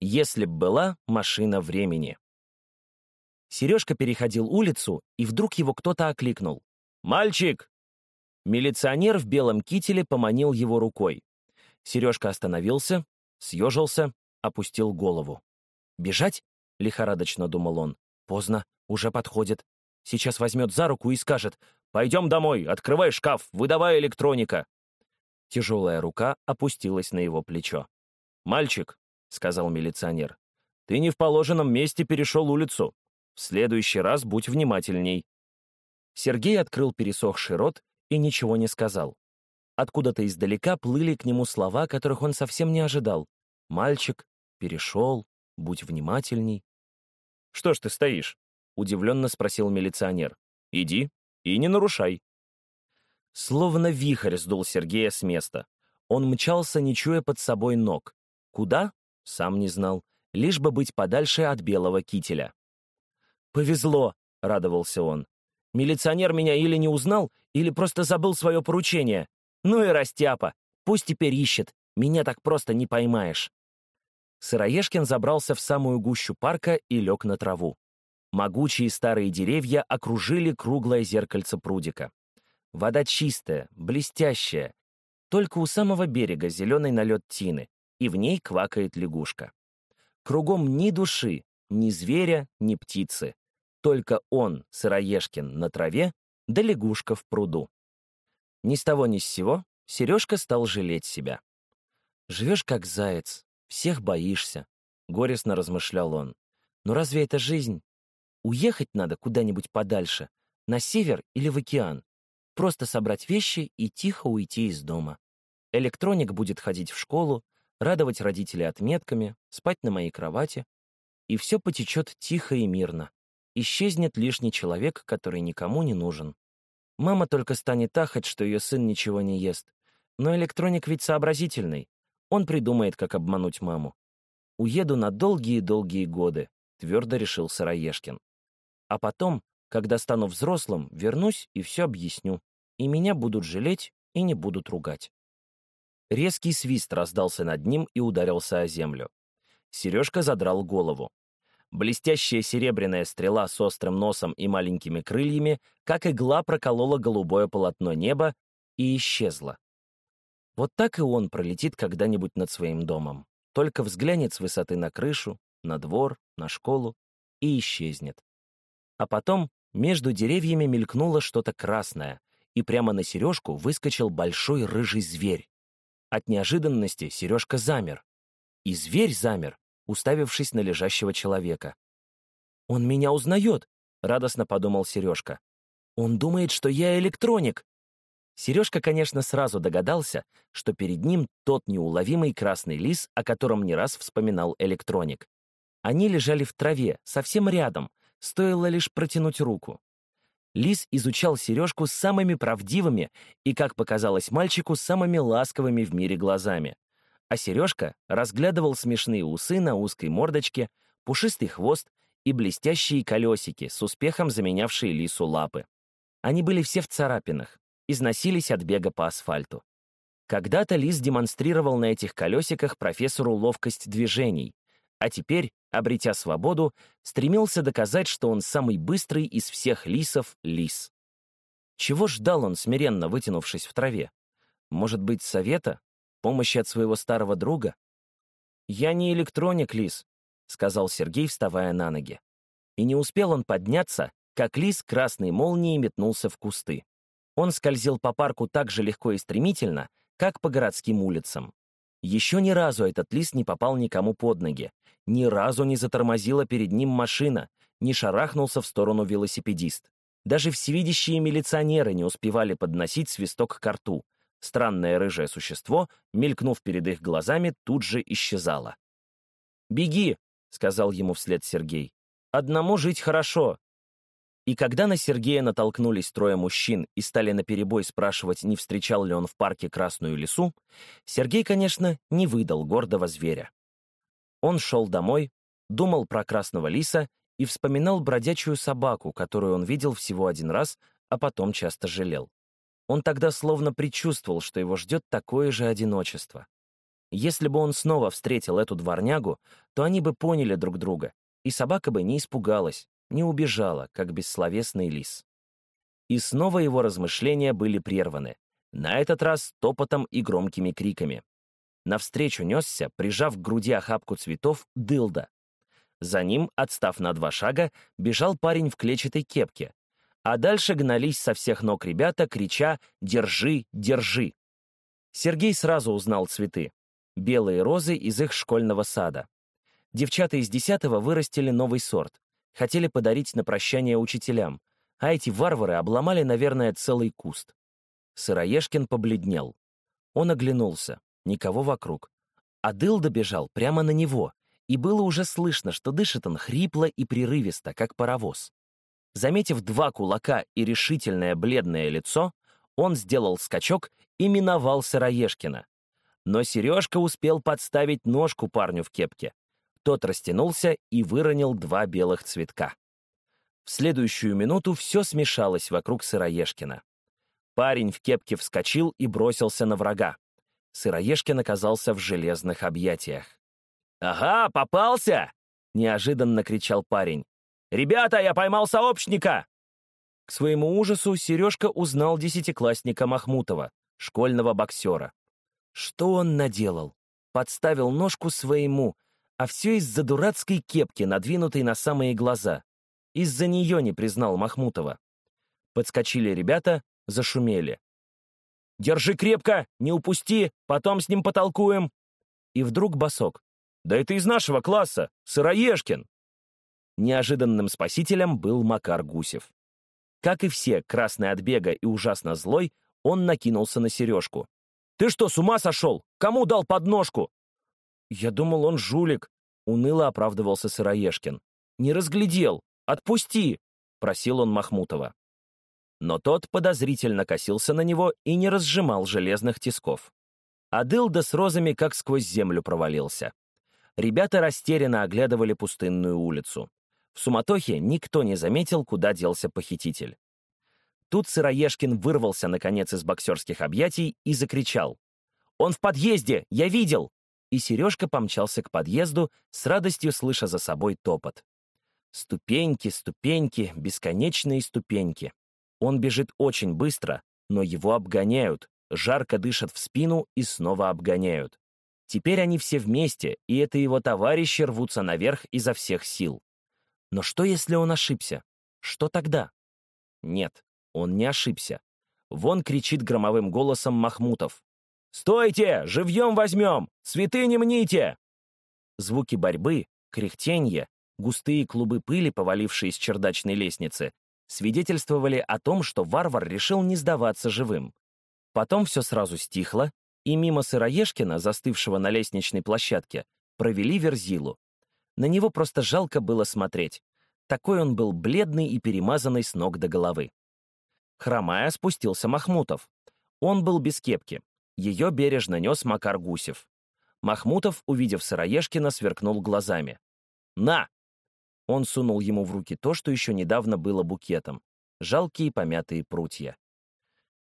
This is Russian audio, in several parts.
Если б была машина времени. Сережка переходил улицу, и вдруг его кто-то окликнул. «Мальчик!» Милиционер в белом кителе поманил его рукой. Сережка остановился, съежился, опустил голову. «Бежать?» — лихорадочно думал он. «Поздно, уже подходит. Сейчас возьмет за руку и скажет «Пойдем домой, открывай шкаф, выдавай электроника». Тяжелая рука опустилась на его плечо. «Мальчик», — сказал милиционер, — «ты не в положенном месте перешел улицу. В следующий раз будь внимательней». Сергей открыл пересохший рот и ничего не сказал. Откуда-то издалека плыли к нему слова, которых он совсем не ожидал. «Мальчик», «перешел», «будь внимательней». «Что ж ты стоишь?» — удивленно спросил милиционер. «Иди и не нарушай». Словно вихрь сдул Сергея с места. Он мчался, не чуя под собой ног. Куда? Сам не знал. Лишь бы быть подальше от белого кителя. «Повезло», — радовался он. «Милиционер меня или не узнал, или просто забыл свое поручение. Ну и растяпа. Пусть теперь ищет. Меня так просто не поймаешь». Сыроежкин забрался в самую гущу парка и лег на траву. Могучие старые деревья окружили круглое зеркальце прудика. Вода чистая, блестящая. Только у самого берега зеленый налет тины, и в ней квакает лягушка. Кругом ни души, ни зверя, ни птицы. Только он, Сыроежкин, на траве, да лягушка в пруду. Ни с того ни с сего Сережка стал жалеть себя. «Живешь как заяц, всех боишься», — горестно размышлял он. «Но разве это жизнь? Уехать надо куда-нибудь подальше, на север или в океан. Просто собрать вещи и тихо уйти из дома. Электроник будет ходить в школу, радовать родителей отметками, спать на моей кровати. И все потечет тихо и мирно. Исчезнет лишний человек, который никому не нужен. Мама только станет ахать, что ее сын ничего не ест. Но электроник ведь сообразительный. Он придумает, как обмануть маму. Уеду на долгие-долгие годы, твердо решил Сыроежкин. А потом, когда стану взрослым, вернусь и все объясню и меня будут жалеть и не будут ругать. Резкий свист раздался над ним и ударился о землю. Сережка задрал голову. Блестящая серебряная стрела с острым носом и маленькими крыльями, как игла, проколола голубое полотно неба и исчезла. Вот так и он пролетит когда-нибудь над своим домом. Только взглянет с высоты на крышу, на двор, на школу и исчезнет. А потом между деревьями мелькнуло что-то красное, и прямо на Сережку выскочил большой рыжий зверь. От неожиданности Сережка замер. И зверь замер, уставившись на лежащего человека. «Он меня узнает», — радостно подумал Сережка. «Он думает, что я электроник». Сережка, конечно, сразу догадался, что перед ним тот неуловимый красный лис, о котором не раз вспоминал электроник. Они лежали в траве, совсем рядом, стоило лишь протянуть руку. Лис изучал сережку с самыми правдивыми и, как показалось мальчику, самыми ласковыми в мире глазами. А сережка разглядывал смешные усы на узкой мордочке, пушистый хвост и блестящие колесики, с успехом заменявшие лису лапы. Они были все в царапинах, износились от бега по асфальту. Когда-то лис демонстрировал на этих колесиках профессору ловкость движений, а теперь, обретя свободу, стремился доказать, что он самый быстрый из всех лисов лис. Чего ждал он, смиренно вытянувшись в траве? Может быть, совета? Помощи от своего старого друга? «Я не электроник, лис», — сказал Сергей, вставая на ноги. И не успел он подняться, как лис красной молнией метнулся в кусты. Он скользил по парку так же легко и стремительно, как по городским улицам. Еще ни разу этот лис не попал никому под ноги, ни разу не затормозила перед ним машина, не шарахнулся в сторону велосипедист. Даже всевидящие милиционеры не успевали подносить свисток к рту. Странное рыжее существо, мелькнув перед их глазами, тут же исчезало. «Беги!» — сказал ему вслед Сергей. «Одному жить хорошо!» И когда на Сергея натолкнулись трое мужчин и стали наперебой спрашивать, не встречал ли он в парке красную лису, Сергей, конечно, не выдал гордого зверя. Он шел домой, думал про красного лиса и вспоминал бродячую собаку, которую он видел всего один раз, а потом часто жалел. Он тогда словно предчувствовал, что его ждет такое же одиночество. Если бы он снова встретил эту дворнягу, то они бы поняли друг друга, и собака бы не испугалась, не убежала, как бессловесный лис. И снова его размышления были прерваны, на этот раз топотом и громкими криками. Навстречу несся, прижав к груди охапку цветов, дылда. За ним, отстав на два шага, бежал парень в клетчатой кепке, а дальше гнались со всех ног ребята, крича «Держи, держи!». Сергей сразу узнал цветы. Белые розы из их школьного сада. Девчата из десятого вырастили новый сорт. Хотели подарить на прощание учителям, а эти варвары обломали, наверное, целый куст. Сыроежкин побледнел. Он оглянулся. Никого вокруг. А Дыл добежал прямо на него, и было уже слышно, что дышит он хрипло и прерывисто, как паровоз. Заметив два кулака и решительное бледное лицо, он сделал скачок и миновал Сыроежкина. Но Сережка успел подставить ножку парню в кепке. Тот растянулся и выронил два белых цветка. В следующую минуту все смешалось вокруг Сыроежкина. Парень в кепке вскочил и бросился на врага. Сыроежкин оказался в железных объятиях. «Ага, попался!» — неожиданно кричал парень. «Ребята, я поймал сообщника!» К своему ужасу Сережка узнал десятиклассника Махмутова, школьного боксера. Что он наделал? Подставил ножку своему, а все из-за дурацкой кепки, надвинутой на самые глаза. Из-за нее не признал Махмутова. Подскочили ребята, зашумели. «Держи крепко, не упусти, потом с ним потолкуем!» И вдруг босок. «Да это из нашего класса, Сыроежкин!» Неожиданным спасителем был Макар Гусев. Как и все, красный от бега и ужасно злой, он накинулся на сережку. «Ты что, с ума сошел? Кому дал подножку?» «Я думал, он жулик», — уныло оправдывался Сыроежкин. «Не разглядел. Отпусти!» — просил он Махмутова. Но тот подозрительно косился на него и не разжимал железных тисков. А дылда с розами как сквозь землю провалился. Ребята растерянно оглядывали пустынную улицу. В суматохе никто не заметил, куда делся похититель. Тут Сыроежкин вырвался, наконец, из боксерских объятий и закричал. «Он в подъезде! Я видел!» И Сережка помчался к подъезду, с радостью слыша за собой топот. Ступеньки, ступеньки, бесконечные ступеньки. Он бежит очень быстро, но его обгоняют, жарко дышат в спину и снова обгоняют. Теперь они все вместе, и это его товарищи рвутся наверх изо всех сил. Но что, если он ошибся? Что тогда? Нет, он не ошибся. Вон кричит громовым голосом Махмутов. «Стойте! Живьем возьмем! Цветы не мните!» Звуки борьбы, кряхтенье, густые клубы пыли, повалившие с чердачной лестницы, свидетельствовали о том, что варвар решил не сдаваться живым. Потом все сразу стихло, и мимо Сыроежкина, застывшего на лестничной площадке, провели Верзилу. На него просто жалко было смотреть. Такой он был бледный и перемазанный с ног до головы. Хромая спустился Махмутов. Он был без кепки. Ее бережно нес Макар Гусев. Махмутов, увидев Сыроежкина, сверкнул глазами. «На!» Он сунул ему в руки то, что еще недавно было букетом. Жалкие помятые прутья.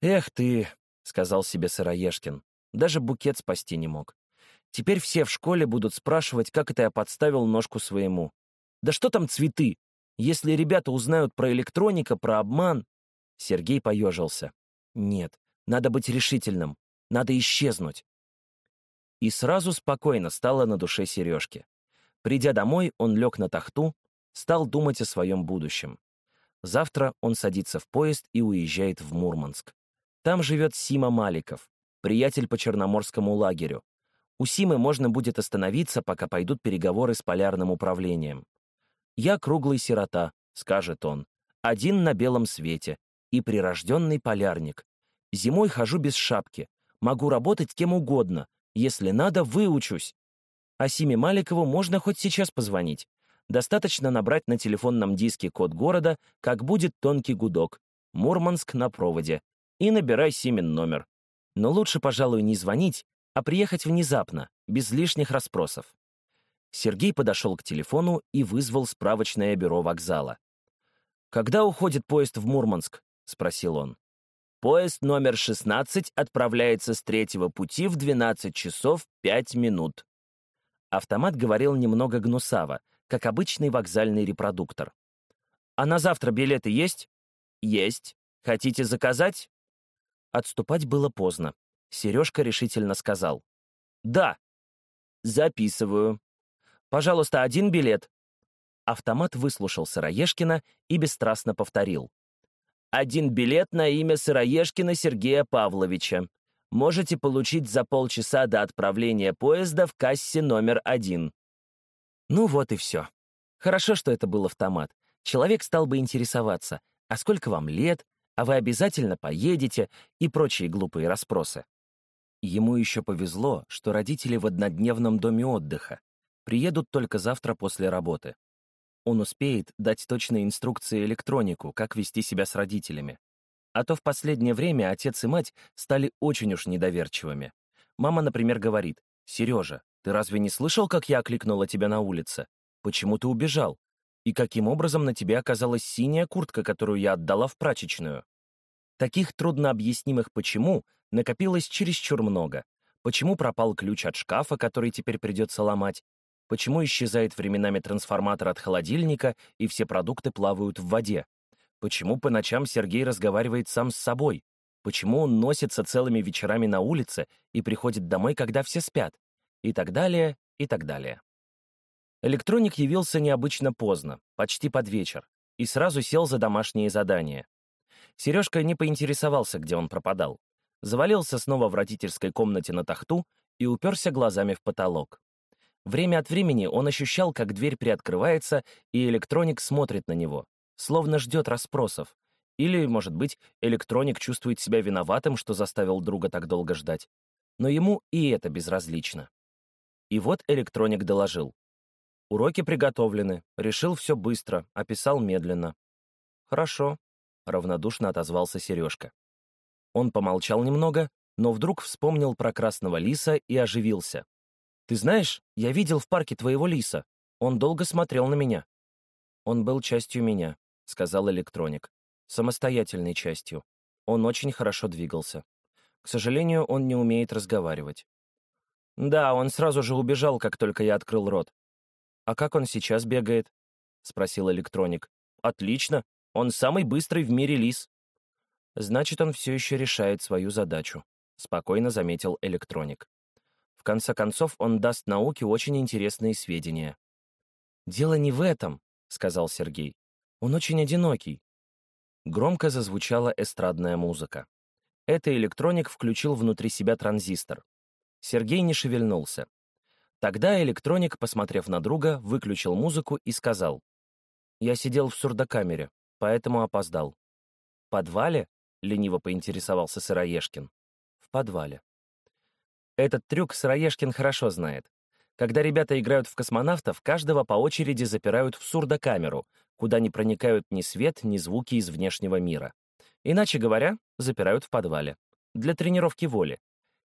«Эх ты!» — сказал себе Сыроежкин. Даже букет спасти не мог. Теперь все в школе будут спрашивать, как это я подставил ножку своему. Да что там цветы? Если ребята узнают про электроника, про обман... Сергей поежился. «Нет, надо быть решительным. Надо исчезнуть». И сразу спокойно стало на душе Сережки. Придя домой, он лег на тахту, стал думать о своем будущем. Завтра он садится в поезд и уезжает в Мурманск. Там живет Сима Маликов, приятель по Черноморскому лагерю. У Симы можно будет остановиться, пока пойдут переговоры с полярным управлением. «Я круглый сирота», — скажет он, — «один на белом свете, и прирожденный полярник. Зимой хожу без шапки, могу работать кем угодно, если надо, выучусь. А Симе Маликову можно хоть сейчас позвонить. Достаточно набрать на телефонном диске код города, как будет тонкий гудок. Мурманск на проводе. И набирай Симин номер. Но лучше, пожалуй, не звонить, а приехать внезапно, без лишних расспросов. Сергей подошел к телефону и вызвал справочное бюро вокзала. «Когда уходит поезд в Мурманск?» — спросил он. Поезд номер 16 отправляется с третьего пути в 12 часов 5 минут. Автомат говорил немного гнусаво, как обычный вокзальный репродуктор. «А на завтра билеты есть?» «Есть. Хотите заказать?» Отступать было поздно. Сережка решительно сказал. «Да». «Записываю. Пожалуйста, один билет». Автомат выслушал Сыроежкина и бесстрастно повторил. «Один билет на имя Сыроежкина Сергея Павловича. Можете получить за полчаса до отправления поезда в кассе номер один». Ну вот и все. Хорошо, что это был автомат. Человек стал бы интересоваться, а сколько вам лет, а вы обязательно поедете и прочие глупые расспросы. Ему еще повезло, что родители в однодневном доме отдыха. Приедут только завтра после работы. Он успеет дать точные инструкции электронику, как вести себя с родителями. А то в последнее время отец и мать стали очень уж недоверчивыми. Мама, например, говорит, «Сережа, ты разве не слышал, как я окликнула тебя на улице? Почему ты убежал? И каким образом на тебе оказалась синяя куртка, которую я отдала в прачечную? Таких труднообъяснимых «почему» накопилось чересчур много. Почему пропал ключ от шкафа, который теперь придется ломать? Почему исчезает временами трансформатор от холодильника, и все продукты плавают в воде? Почему по ночам Сергей разговаривает сам с собой? Почему он носится целыми вечерами на улице и приходит домой, когда все спят? И так далее, и так далее. Электроник явился необычно поздно, почти под вечер, и сразу сел за домашние задания. Сережка не поинтересовался, где он пропадал. Завалился снова в родительской комнате на тахту и уперся глазами в потолок. Время от времени он ощущал, как дверь приоткрывается, и электроник смотрит на него, словно ждет расспросов. Или, может быть, электроник чувствует себя виноватым, что заставил друга так долго ждать. Но ему и это безразлично. И вот электроник доложил. Уроки приготовлены, решил все быстро, описал медленно. Хорошо, равнодушно отозвался Сережка. Он помолчал немного, но вдруг вспомнил про красного лиса и оживился. «Ты знаешь, я видел в парке твоего лиса. Он долго смотрел на меня». «Он был частью меня», — сказал электроник. «Самостоятельной частью. Он очень хорошо двигался. К сожалению, он не умеет разговаривать. «Да, он сразу же убежал, как только я открыл рот». «А как он сейчас бегает?» — спросил электроник. «Отлично. Он самый быстрый в мире лис». «Значит, он все еще решает свою задачу», — спокойно заметил электроник. «В конце концов, он даст науке очень интересные сведения». «Дело не в этом», — сказал Сергей. «Он очень одинокий». Громко зазвучала эстрадная музыка. Это электроник включил внутри себя транзистор. Сергей не шевельнулся. Тогда электроник, посмотрев на друга, выключил музыку и сказал. «Я сидел в сурдокамере, поэтому опоздал». «В подвале?» — лениво поинтересовался Сыроежкин. «В подвале». Этот трюк Сыроежкин хорошо знает. Когда ребята играют в космонавтов, каждого по очереди запирают в сурдокамеру, куда не проникают ни свет, ни звуки из внешнего мира. Иначе говоря, запирают в подвале. Для тренировки воли.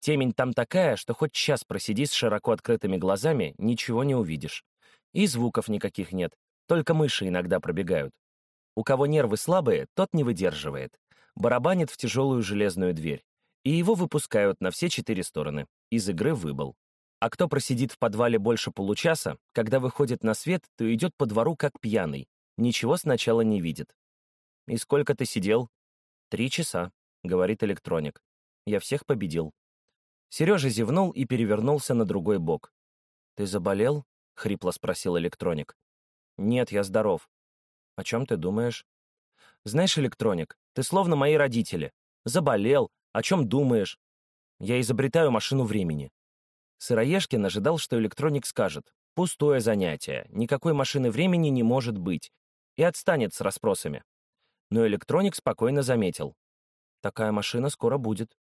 Темень там такая, что хоть час просиди с широко открытыми глазами, ничего не увидишь. И звуков никаких нет, только мыши иногда пробегают. У кого нервы слабые, тот не выдерживает. Барабанит в тяжелую железную дверь. И его выпускают на все четыре стороны. Из игры выбыл. А кто просидит в подвале больше получаса, когда выходит на свет, то идет по двору как пьяный. Ничего сначала не видит. «И сколько ты сидел?» «Три часа», — говорит электроник. «Я всех победил». Сережа зевнул и перевернулся на другой бок. «Ты заболел?» — хрипло спросил электроник. «Нет, я здоров». «О чем ты думаешь?» «Знаешь, электроник, ты словно мои родители. Заболел, о чем думаешь?» «Я изобретаю машину времени». Сыроежкин ожидал, что электроник скажет «пустое занятие, никакой машины времени не может быть» и отстанет с расспросами. Но электроник спокойно заметил. «Такая машина скоро будет».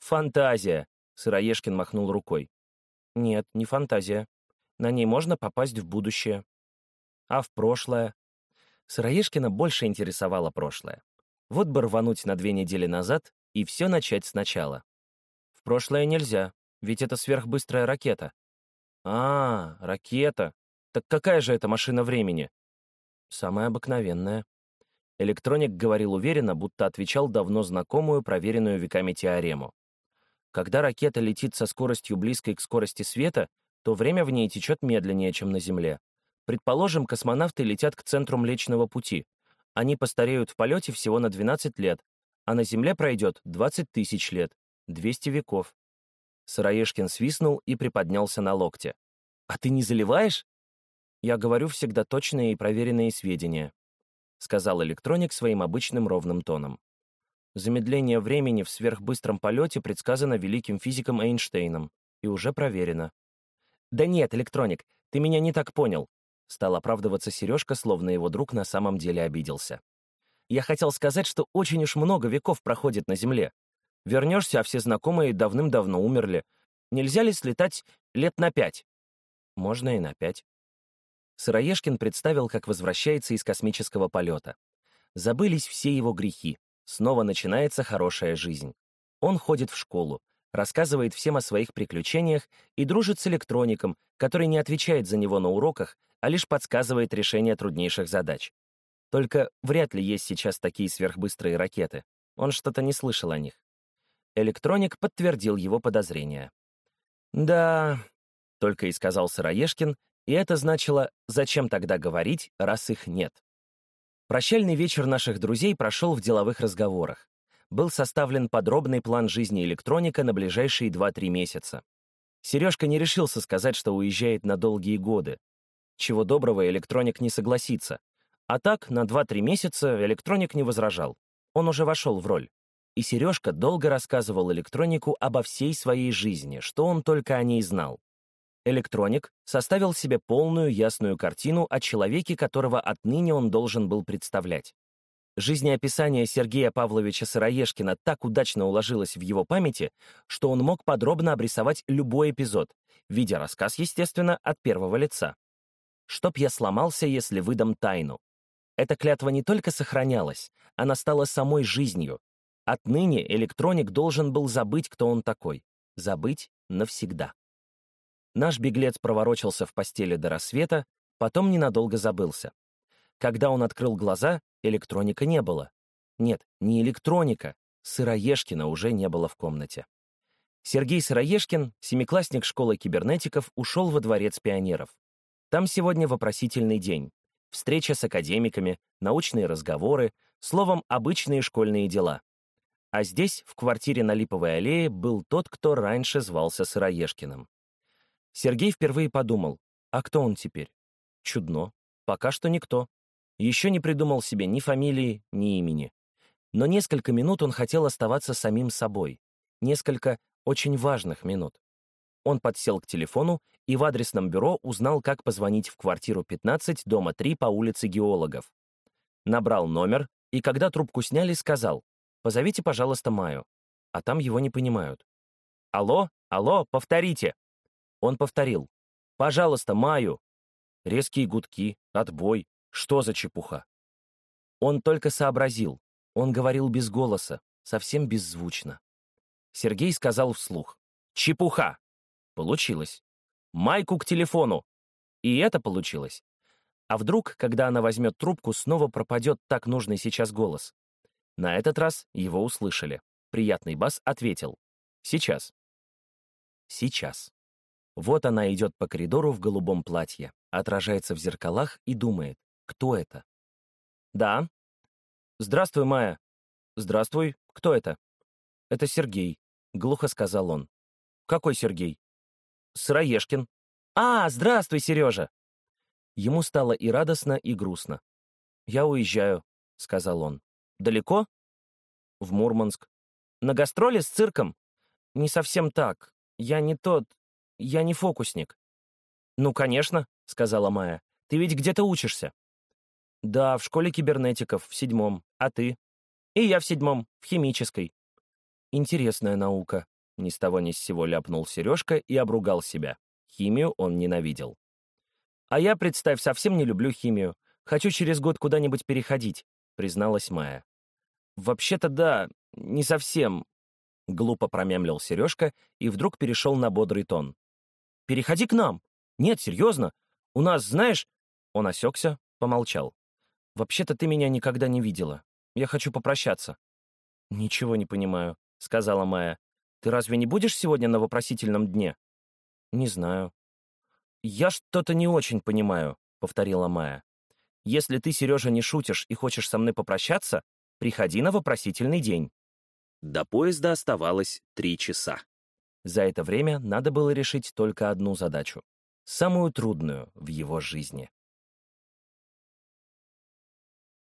«Фантазия! Сыроежкин махнул рукой. «Нет, не фантазия. На ней можно попасть в будущее. А в прошлое?» Сыроежкина больше интересовало прошлое. Вот бы рвануть на две недели назад и все начать сначала. В прошлое нельзя, ведь это сверхбыстрая ракета. А, ракета. Так какая же это машина времени? Самая обыкновенная. Электроник говорил уверенно, будто отвечал давно знакомую, проверенную веками теорему. Когда ракета летит со скоростью близкой к скорости света, то время в ней течет медленнее, чем на Земле. Предположим, космонавты летят к центру Млечного Пути. Они постареют в полете всего на 12 лет, а на Земле пройдет 20 тысяч лет, 200 веков. Сыроежкин свистнул и приподнялся на локте. «А ты не заливаешь?» «Я говорю всегда точные и проверенные сведения», — сказал электроник своим обычным ровным тоном. Замедление времени в сверхбыстром полете предсказано великим физиком Эйнштейном и уже проверено. «Да нет, электроник, ты меня не так понял», — стал оправдываться Сережка, словно его друг на самом деле обиделся. «Я хотел сказать, что очень уж много веков проходит на Земле. Вернешься, а все знакомые давным-давно умерли. Нельзя ли слетать лет на пять?» «Можно и на пять». Сыроежкин представил, как возвращается из космического полета. Забылись все его грехи. Снова начинается хорошая жизнь. Он ходит в школу, рассказывает всем о своих приключениях и дружит с электроником, который не отвечает за него на уроках, а лишь подсказывает решение труднейших задач. Только вряд ли есть сейчас такие сверхбыстрые ракеты. Он что-то не слышал о них. Электроник подтвердил его подозрения. «Да», — только и сказал Сыроежкин, и это значило «зачем тогда говорить, раз их нет?». Прощальный вечер наших друзей прошел в деловых разговорах. Был составлен подробный план жизни электроника на ближайшие 2-3 месяца. Сережка не решился сказать, что уезжает на долгие годы. Чего доброго, электроник не согласится. А так, на 2-3 месяца электроник не возражал. Он уже вошел в роль. И Сережка долго рассказывал электронику обо всей своей жизни, что он только о ней знал. Электроник составил себе полную ясную картину о человеке, которого отныне он должен был представлять. Жизнеописание Сергея Павловича Сыроежкина так удачно уложилось в его памяти, что он мог подробно обрисовать любой эпизод, видя рассказ, естественно, от первого лица. «Чтоб я сломался, если выдам тайну». Эта клятва не только сохранялась, она стала самой жизнью. Отныне электроник должен был забыть, кто он такой. Забыть навсегда. Наш беглец проворочился в постели до рассвета, потом ненадолго забылся. Когда он открыл глаза, электроника не было. Нет, не электроника, Сыроежкина уже не было в комнате. Сергей Сыроежкин, семиклассник школы кибернетиков, ушел во дворец пионеров. Там сегодня вопросительный день. Встреча с академиками, научные разговоры, словом, обычные школьные дела. А здесь, в квартире на Липовой аллее, был тот, кто раньше звался Сыроежкиным. Сергей впервые подумал, а кто он теперь? Чудно. Пока что никто. Еще не придумал себе ни фамилии, ни имени. Но несколько минут он хотел оставаться самим собой. Несколько очень важных минут. Он подсел к телефону и в адресном бюро узнал, как позвонить в квартиру 15, дома 3 по улице Геологов. Набрал номер, и когда трубку сняли, сказал, «Позовите, пожалуйста, Маю». А там его не понимают. «Алло, алло, повторите!» Он повторил. «Пожалуйста, Маю!» Резкие гудки, отбой. Что за чепуха? Он только сообразил. Он говорил без голоса, совсем беззвучно. Сергей сказал вслух. «Чепуха!» Получилось. «Майку к телефону!» И это получилось. А вдруг, когда она возьмет трубку, снова пропадет так нужный сейчас голос? На этот раз его услышали. Приятный бас ответил. «Сейчас». «Сейчас». Вот она идет по коридору в голубом платье, отражается в зеркалах и думает, кто это? «Да». «Здравствуй, Майя». «Здравствуй. Кто это?» «Это Сергей», — глухо сказал он. «Какой Сергей?» «Сыроежкин». «А, здравствуй, Сережа!» Ему стало и радостно, и грустно. «Я уезжаю», — сказал он. «Далеко?» «В Мурманск». «На гастроли с цирком?» «Не совсем так. Я не тот, я не фокусник». «Ну, конечно», — сказала Майя. «Ты ведь где-то учишься». «Да, в школе кибернетиков, в седьмом. А ты?» «И я в седьмом, в химической». «Интересная наука», — ни с того ни с сего ляпнул Сережка и обругал себя. Химию он ненавидел. «А я, представь, совсем не люблю химию. Хочу через год куда-нибудь переходить», — призналась Майя. «Вообще-то да, не совсем», — глупо промямлил Сережка и вдруг перешел на бодрый тон. Переходи к нам. Нет, серьезно. У нас, знаешь...» Он осекся, помолчал. Вообще-то ты меня никогда не видела. Я хочу попрощаться». «Ничего не понимаю», — сказала Майя. «Ты разве не будешь сегодня на вопросительном дне?» «Не знаю». «Я что-то не очень понимаю», — повторила Майя. «Если ты, Сережа, не шутишь и хочешь со мной попрощаться, приходи на вопросительный день». До поезда оставалось три часа. За это время надо было решить только одну задачу, самую трудную в его жизни.